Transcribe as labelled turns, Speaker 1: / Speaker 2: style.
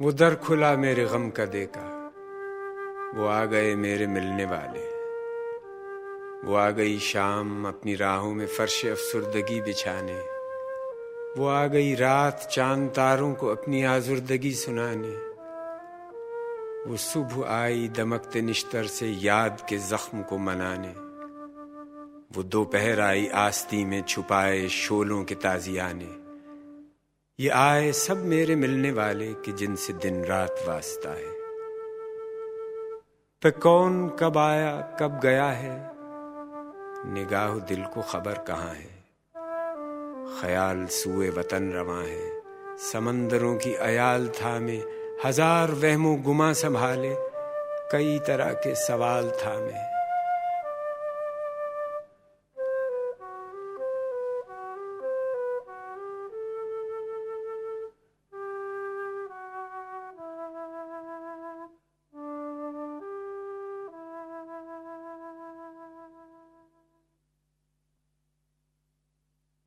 Speaker 1: وہ در کھلا میرے غم کا دیکھا وہ آ گئے میرے ملنے والے۔ وہ آ گئی شام اپنی راہوں میں فرش افسردگی بچھانے۔ وہ آ گئی رات چاند تاروں کو اپنی آزردگی سنانے۔ وہ صبح آئی دمکتے نشتر سے یاد کے زخم کو منانے۔ وہ دوپہر آئی آستی میں چھپائے شولوں کے تازیانے۔ یہ آئے سب میرے ملنے والے کہ جن سے دن رات واسطہ ہے۔ پہ کون کب آیا، کب گیا ہے؟ نگاہ دل کو خبر کہاں ہے؟ خیال سوئے وطن رواں ہے۔ سمندروں کی ایال تھا میں ہزار وہم و گما سنبھالے، کئی طرح کے سوال تھا میں